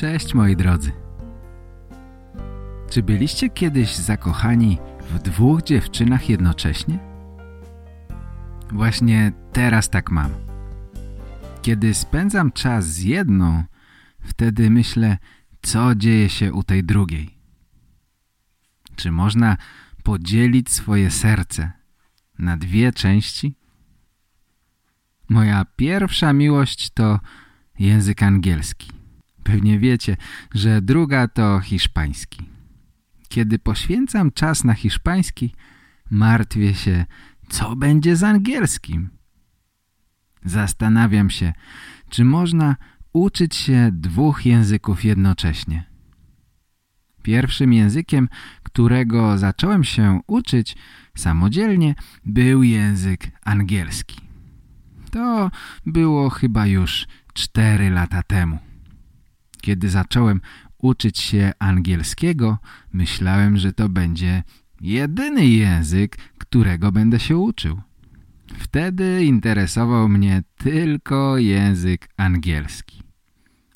Cześć moi drodzy. Czy byliście kiedyś zakochani w dwóch dziewczynach jednocześnie? Właśnie teraz tak mam. Kiedy spędzam czas z jedną, wtedy myślę, co dzieje się u tej drugiej. Czy można podzielić swoje serce na dwie części? Moja pierwsza miłość to język angielski. Pewnie wiecie, że druga to hiszpański. Kiedy poświęcam czas na hiszpański, martwię się, co będzie z angielskim. Zastanawiam się, czy można uczyć się dwóch języków jednocześnie. Pierwszym językiem, którego zacząłem się uczyć samodzielnie, był język angielski. To było chyba już cztery lata temu. Kiedy zacząłem uczyć się angielskiego, myślałem, że to będzie jedyny język, którego będę się uczył. Wtedy interesował mnie tylko język angielski.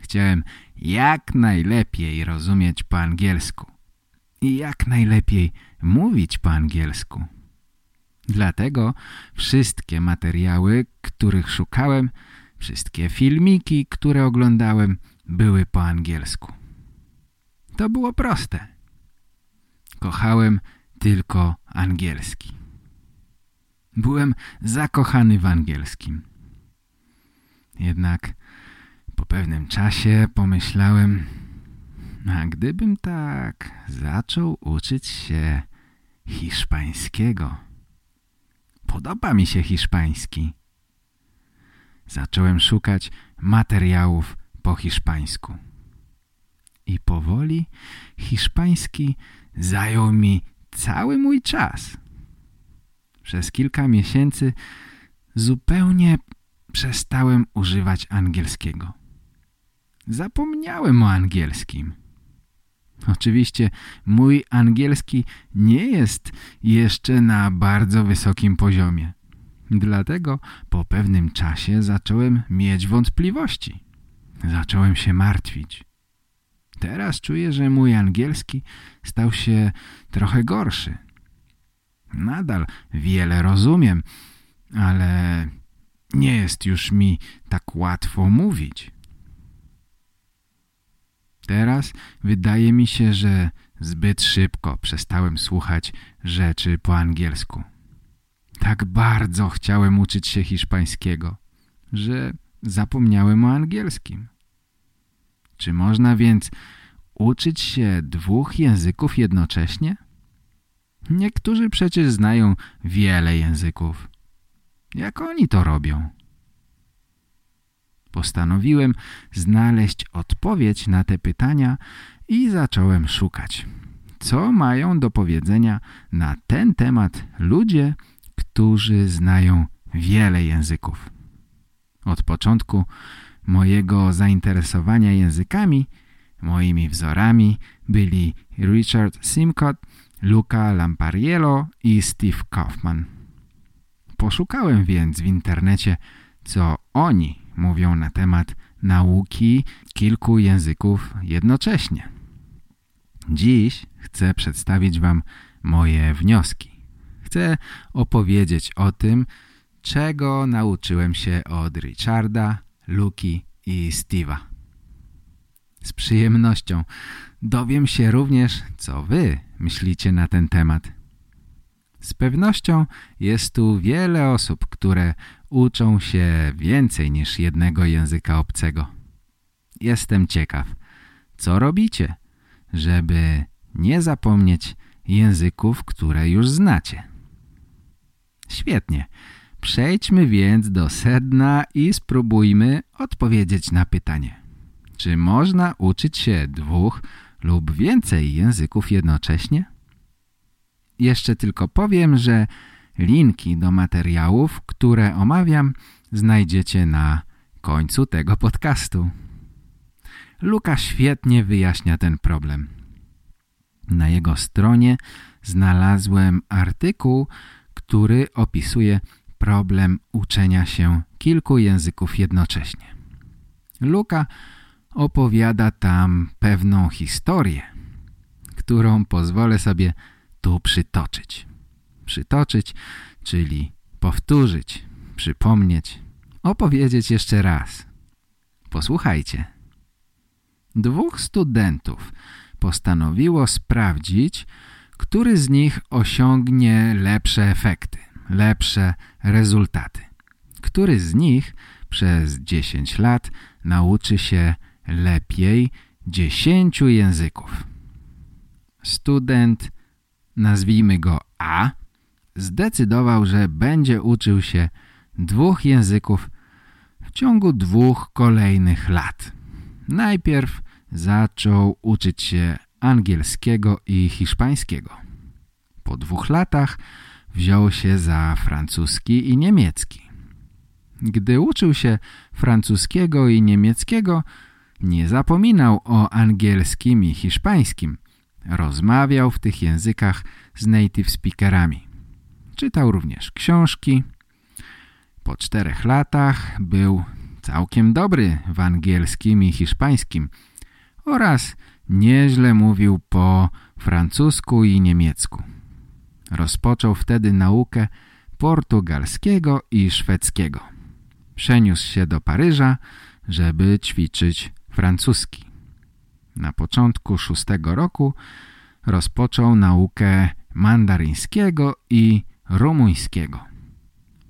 Chciałem jak najlepiej rozumieć po angielsku i jak najlepiej mówić po angielsku. Dlatego wszystkie materiały, których szukałem, wszystkie filmiki, które oglądałem, były po angielsku. To było proste. Kochałem tylko angielski. Byłem zakochany w angielskim. Jednak po pewnym czasie pomyślałem, a gdybym tak zaczął uczyć się hiszpańskiego. Podoba mi się hiszpański. Zacząłem szukać materiałów po hiszpańsku. I powoli hiszpański zajął mi cały mój czas. Przez kilka miesięcy zupełnie przestałem używać angielskiego. Zapomniałem o angielskim. Oczywiście mój angielski nie jest jeszcze na bardzo wysokim poziomie. Dlatego po pewnym czasie zacząłem mieć wątpliwości. Zacząłem się martwić. Teraz czuję, że mój angielski stał się trochę gorszy. Nadal wiele rozumiem, ale nie jest już mi tak łatwo mówić. Teraz wydaje mi się, że zbyt szybko przestałem słuchać rzeczy po angielsku. Tak bardzo chciałem uczyć się hiszpańskiego, że zapomniałem o angielskim. Czy można więc uczyć się dwóch języków jednocześnie? Niektórzy przecież znają wiele języków. Jak oni to robią? Postanowiłem znaleźć odpowiedź na te pytania i zacząłem szukać. Co mają do powiedzenia na ten temat ludzie, którzy znają wiele języków? Od początku mojego zainteresowania językami, moimi wzorami byli Richard Simcott, Luca Lampariello i Steve Kaufman. Poszukałem więc w internecie, co oni mówią na temat nauki kilku języków jednocześnie. Dziś chcę przedstawić Wam moje wnioski. Chcę opowiedzieć o tym, czego nauczyłem się od Richarda, Luki i Steve'a. Z przyjemnością dowiem się również, co Wy myślicie na ten temat. Z pewnością jest tu wiele osób, które uczą się więcej niż jednego języka obcego. Jestem ciekaw, co robicie, żeby nie zapomnieć języków, które już znacie. Świetnie. Przejdźmy więc do sedna i spróbujmy odpowiedzieć na pytanie. Czy można uczyć się dwóch lub więcej języków jednocześnie? Jeszcze tylko powiem, że linki do materiałów, które omawiam, znajdziecie na końcu tego podcastu. Luka świetnie wyjaśnia ten problem. Na jego stronie znalazłem artykuł, który opisuje problem uczenia się kilku języków jednocześnie. Luka opowiada tam pewną historię, którą pozwolę sobie tu przytoczyć. Przytoczyć, czyli powtórzyć, przypomnieć, opowiedzieć jeszcze raz. Posłuchajcie. Dwóch studentów postanowiło sprawdzić, który z nich osiągnie lepsze efekty, lepsze rezultaty. Który z nich przez 10 lat nauczy się lepiej 10 języków. Student, nazwijmy go A, zdecydował, że będzie uczył się dwóch języków w ciągu dwóch kolejnych lat. Najpierw zaczął uczyć się angielskiego i hiszpańskiego. Po dwóch latach wziął się za francuski i niemiecki. Gdy uczył się francuskiego i niemieckiego, nie zapominał o angielskim i hiszpańskim. Rozmawiał w tych językach z native speakerami. Czytał również książki. Po czterech latach był całkiem dobry w angielskim i hiszpańskim oraz nieźle mówił po francusku i niemiecku. Rozpoczął wtedy naukę portugalskiego i szwedzkiego. Przeniósł się do Paryża, żeby ćwiczyć francuski. Na początku szóstego roku rozpoczął naukę mandaryńskiego i rumuńskiego.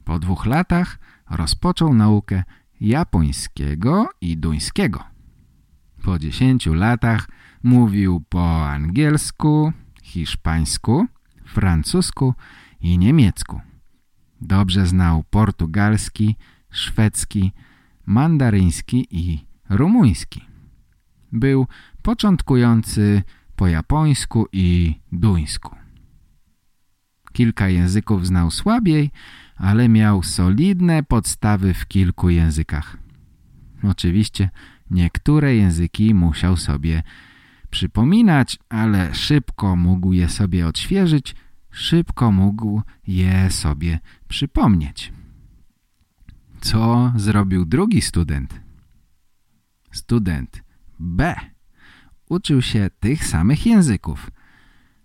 Po dwóch latach rozpoczął naukę japońskiego i duńskiego. Po dziesięciu latach mówił po angielsku, hiszpańsku, francusku i niemiecku. Dobrze znał portugalski, szwedzki, mandaryński i rumuński. Był początkujący po japońsku i duńsku. Kilka języków znał słabiej, ale miał solidne podstawy w kilku językach. Oczywiście niektóre języki musiał sobie przypominać, ale szybko mógł je sobie odświeżyć, szybko mógł je sobie przypomnieć. Co zrobił drugi student? Student B uczył się tych samych języków,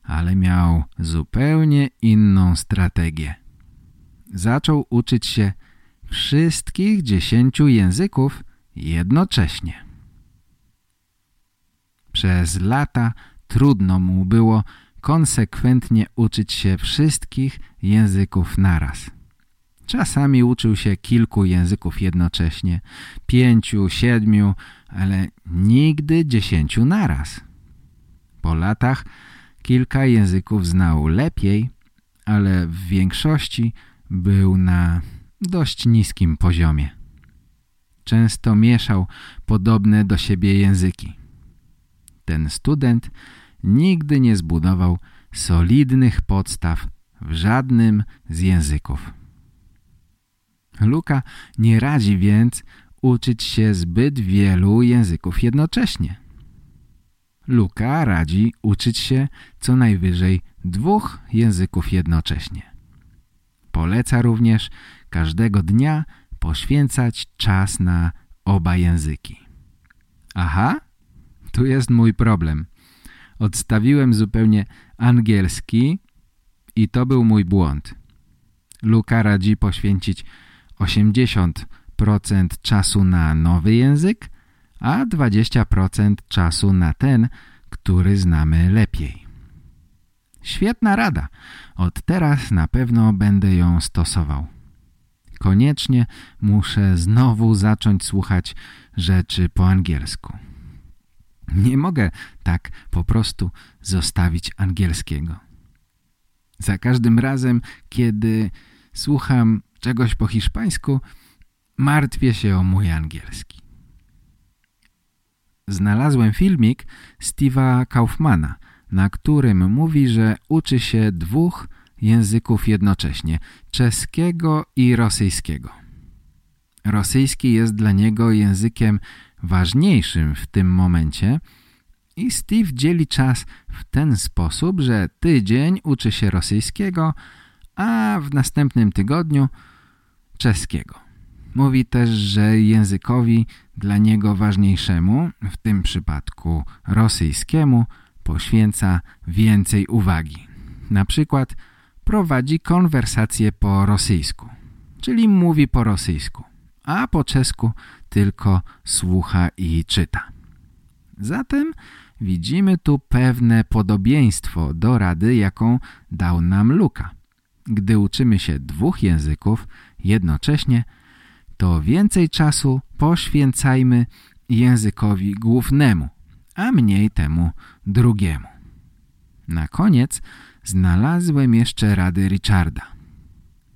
ale miał zupełnie inną strategię. Zaczął uczyć się wszystkich dziesięciu języków jednocześnie. Przez lata trudno mu było konsekwentnie uczyć się wszystkich języków naraz. Czasami uczył się kilku języków jednocześnie, pięciu, siedmiu, ale nigdy dziesięciu naraz. Po latach kilka języków znał lepiej, ale w większości był na dość niskim poziomie. Często mieszał podobne do siebie języki. Ten student nigdy nie zbudował solidnych podstaw w żadnym z języków. Luka nie radzi więc uczyć się zbyt wielu języków jednocześnie. Luka radzi uczyć się co najwyżej dwóch języków jednocześnie. Poleca również każdego dnia poświęcać czas na oba języki. Aha, tu jest mój problem. Odstawiłem zupełnie angielski i to był mój błąd. Luka radzi poświęcić 80% czasu na nowy język, a 20% czasu na ten, który znamy lepiej. Świetna rada. Od teraz na pewno będę ją stosował. Koniecznie muszę znowu zacząć słuchać rzeczy po angielsku. Nie mogę tak po prostu zostawić angielskiego. Za każdym razem, kiedy słucham czegoś po hiszpańsku, martwię się o mój angielski. znalazłem filmik Steve'a Kaufmana, na którym mówi, że uczy się dwóch języków jednocześnie, czeskiego i rosyjskiego. Rosyjski jest dla niego językiem ważniejszym w tym momencie i Steve dzieli czas w ten sposób, że tydzień uczy się rosyjskiego, a w następnym tygodniu czeskiego. Mówi też, że językowi dla niego ważniejszemu, w tym przypadku rosyjskiemu, poświęca więcej uwagi. Na przykład prowadzi konwersację po rosyjsku, czyli mówi po rosyjsku, a po czesku tylko słucha i czyta. Zatem widzimy tu pewne podobieństwo do rady, jaką dał nam Luka. Gdy uczymy się dwóch języków jednocześnie, to więcej czasu poświęcajmy językowi głównemu, a mniej temu drugiemu. Na koniec znalazłem jeszcze rady Richarda.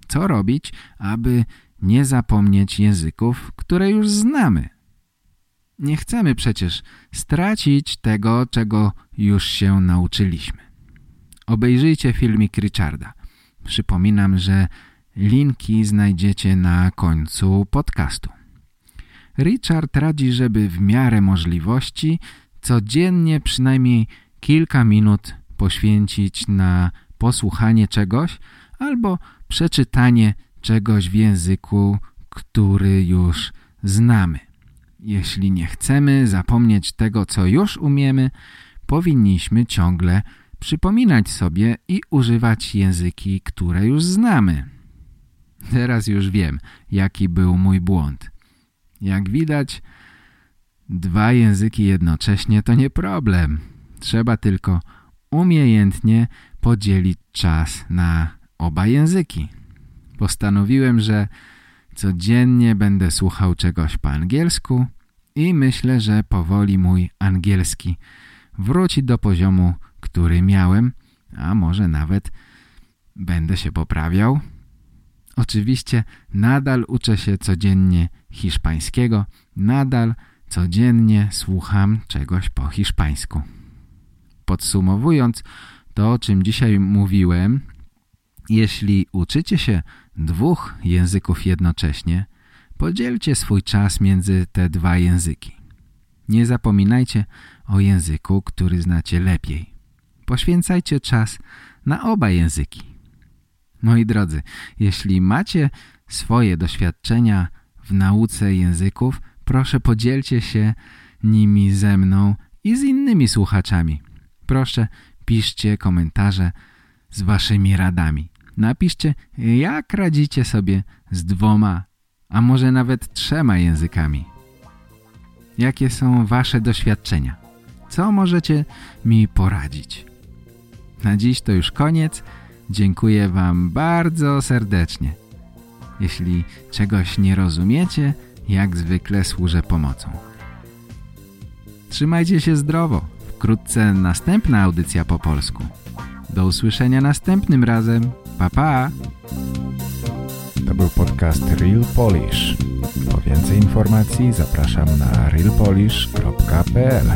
Co robić, aby nie zapomnieć języków, które już znamy? Nie chcemy przecież stracić tego, czego już się nauczyliśmy. Obejrzyjcie filmik Richarda. Przypominam, że linki znajdziecie na końcu podcastu. Richard radzi, żeby w miarę możliwości codziennie przynajmniej kilka minut poświęcić na posłuchanie czegoś albo przeczytanie czegoś w języku, który już znamy. Jeśli nie chcemy zapomnieć tego, co już umiemy, powinniśmy ciągle przypominać sobie i używać języki, które już znamy. Teraz już wiem, jaki był mój błąd. Jak widać, dwa języki jednocześnie to nie problem. Trzeba tylko umiejętnie podzielić czas na oba języki. Postanowiłem, że codziennie będę słuchał czegoś po angielsku i myślę, że powoli mój angielski wróci do poziomu, który miałem, a może nawet będę się poprawiał. Oczywiście nadal uczę się codziennie hiszpańskiego, nadal codziennie słucham czegoś po hiszpańsku. Podsumowując to, o czym dzisiaj mówiłem, jeśli uczycie się dwóch języków jednocześnie, podzielcie swój czas między te dwa języki. Nie zapominajcie o języku, który znacie lepiej. Poświęcajcie czas na oba języki. Moi drodzy, jeśli macie swoje doświadczenia w nauce języków, proszę podzielcie się nimi ze mną i z innymi słuchaczami. Proszę, piszcie komentarze z waszymi radami. Napiszcie, jak radzicie sobie z dwoma, a może nawet trzema językami. Jakie są wasze doświadczenia? Co możecie mi poradzić? Na dziś to już koniec. Dziękuję wam bardzo serdecznie. Jeśli czegoś nie rozumiecie, jak zwykle służę pomocą. Trzymajcie się zdrowo. Wkrótce następna audycja po polsku. Do usłyszenia następnym razem. Pa, pa! To był podcast Real Polish. Po więcej informacji zapraszam na realpolish.pl